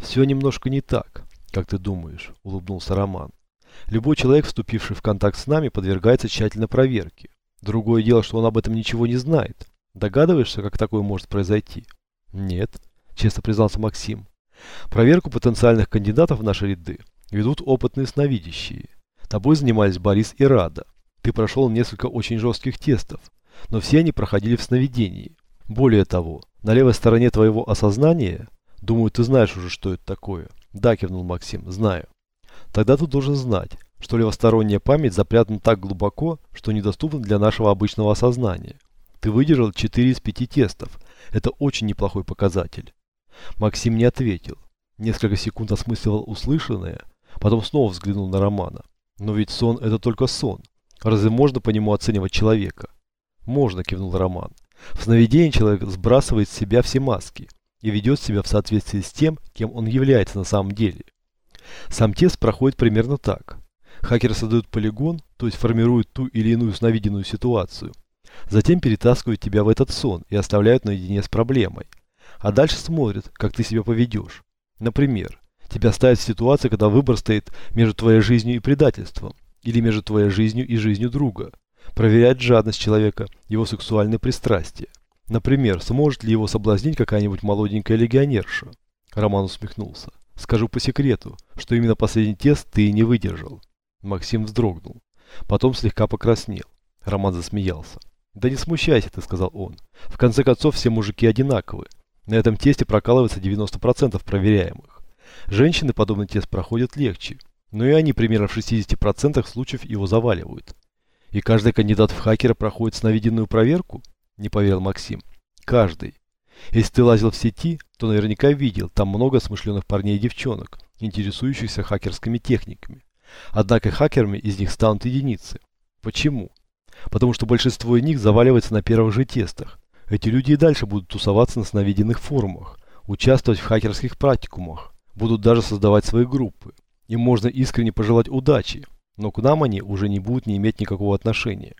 Все немножко не так, как ты думаешь, улыбнулся Роман. Любой человек, вступивший в контакт с нами, подвергается тщательной проверке. Другое дело, что он об этом ничего не знает. Догадываешься, как такое может произойти? Нет, честно признался Максим. Проверку потенциальных кандидатов в наши ряды ведут опытные сновидящие. Тобой занимались Борис и Рада. Ты прошел несколько очень жестких тестов, но все они проходили в сновидении. Более того, на левой стороне твоего осознания, думаю, ты знаешь уже, что это такое. Да, кивнул Максим, знаю. Тогда ты должен знать, что левосторонняя память запрятана так глубоко, что недоступна для нашего обычного осознания. Ты выдержал 4 из 5 тестов. Это очень неплохой показатель. Максим не ответил. Несколько секунд осмысливал услышанное, потом снова взглянул на Романа. Но ведь сон – это только сон. Разве можно по нему оценивать человека? Можно, кивнул Роман. В сновидении человек сбрасывает с себя все маски и ведет себя в соответствии с тем, кем он является на самом деле. Сам тест проходит примерно так. Хакеры создают полигон, то есть формируют ту или иную сновиденную ситуацию. Затем перетаскивают тебя в этот сон и оставляют наедине с проблемой. А дальше смотрят, как ты себя поведешь. Например, тебя ставят в ситуацию, когда выбор стоит между твоей жизнью и предательством, или между твоей жизнью и жизнью друга. Проверяют жадность человека, его сексуальные пристрастия. Например, сможет ли его соблазнить какая-нибудь молоденькая легионерша? Роман усмехнулся. Скажу по секрету, что именно последний тест ты не выдержал. Максим вздрогнул. Потом слегка покраснел. Роман засмеялся. «Да не смущайся ты», — сказал он. «В конце концов, все мужики одинаковы. На этом тесте прокалывается 90% проверяемых. Женщины подобный тест проходят легче, но и они примерно в 60% случаев его заваливают. И каждый кандидат в хакера проходит сновиденную проверку? Не поверил Максим. Каждый. Если ты лазил в сети, то наверняка видел там много смышленых парней и девчонок, интересующихся хакерскими техниками. Однако хакерами из них станут единицы. Почему? Потому что большинство из них заваливается на первых же тестах. Эти люди и дальше будут тусоваться на сновиденных форумах, участвовать в хакерских практикумах, будут даже создавать свои группы. Им можно искренне пожелать удачи, но к нам они уже не будут не иметь никакого отношения.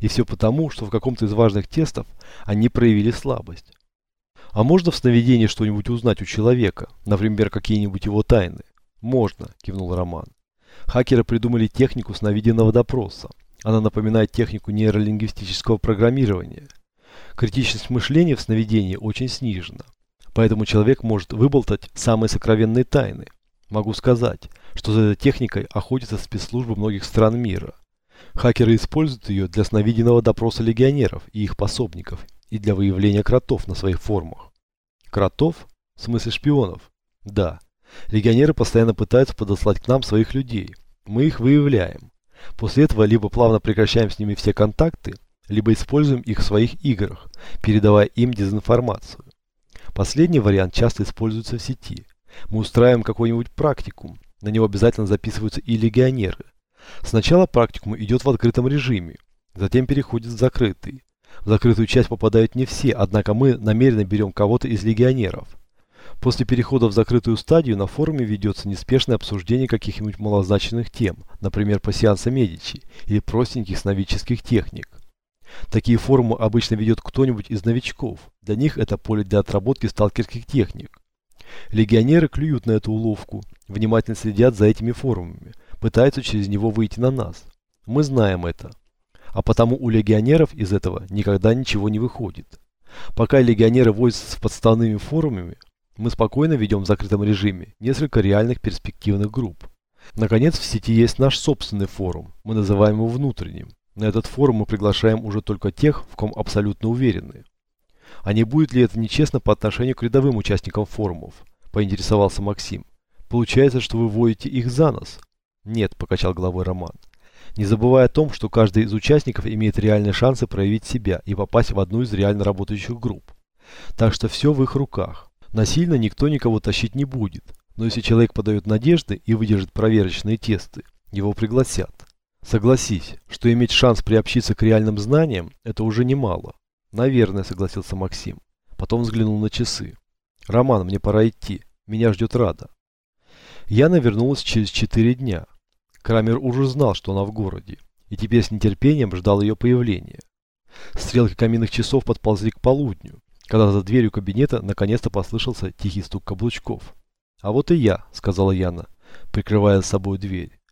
И все потому, что в каком-то из важных тестов они проявили слабость. А можно в сновидении что-нибудь узнать у человека, например, какие-нибудь его тайны? Можно, кивнул Роман. Хакеры придумали технику сновиденного допроса. Она напоминает технику нейролингвистического программирования. Критичность мышления в сновидении очень снижена. Поэтому человек может выболтать самые сокровенные тайны. Могу сказать, что за этой техникой охотятся спецслужбы многих стран мира. Хакеры используют ее для сновиденного допроса легионеров и их пособников и для выявления кротов на своих формах. Кротов? В смысле шпионов? Да. Легионеры постоянно пытаются подослать к нам своих людей. Мы их выявляем. После этого либо плавно прекращаем с ними все контакты, либо используем их в своих играх, передавая им дезинформацию. Последний вариант часто используется в сети. Мы устраиваем какой-нибудь практикум, на него обязательно записываются и легионеры. Сначала практикум идет в открытом режиме, затем переходит в закрытый. В закрытую часть попадают не все, однако мы намеренно берем кого-то из легионеров. После перехода в закрытую стадию на форуме ведется неспешное обсуждение каких-нибудь малозначительных тем, например, пассианса Медичи или простеньких сновидческих техник. Такие форумы обычно ведет кто-нибудь из новичков. Для них это поле для отработки сталкерских техник. Легионеры клюют на эту уловку, внимательно следят за этими форумами, пытаются через него выйти на нас. Мы знаем это. А потому у легионеров из этого никогда ничего не выходит. Пока легионеры возятся с подставными форумами, мы спокойно ведем в закрытом режиме несколько реальных перспективных групп. Наконец, в сети есть наш собственный форум, мы называем его внутренним. На этот форум мы приглашаем уже только тех, в ком абсолютно уверены. А не будет ли это нечестно по отношению к рядовым участникам форумов? Поинтересовался Максим. Получается, что вы вводите их за нос? Нет, покачал головой Роман. Не забывая о том, что каждый из участников имеет реальные шансы проявить себя и попасть в одну из реально работающих групп. Так что все в их руках. Насильно никто никого тащить не будет, но если человек подает надежды и выдержит проверочные тесты, его пригласят. Согласись, что иметь шанс приобщиться к реальным знаниям – это уже немало. Наверное, согласился Максим. Потом взглянул на часы. Роман, мне пора идти. Меня ждет Рада. Яна вернулась через четыре дня. Крамер уже знал, что она в городе, и теперь с нетерпением ждал ее появления. Стрелки каминных часов подползли к полудню, когда за дверью кабинета наконец-то послышался тихий стук каблучков. А вот и я, сказала Яна, прикрывая с собой дверь.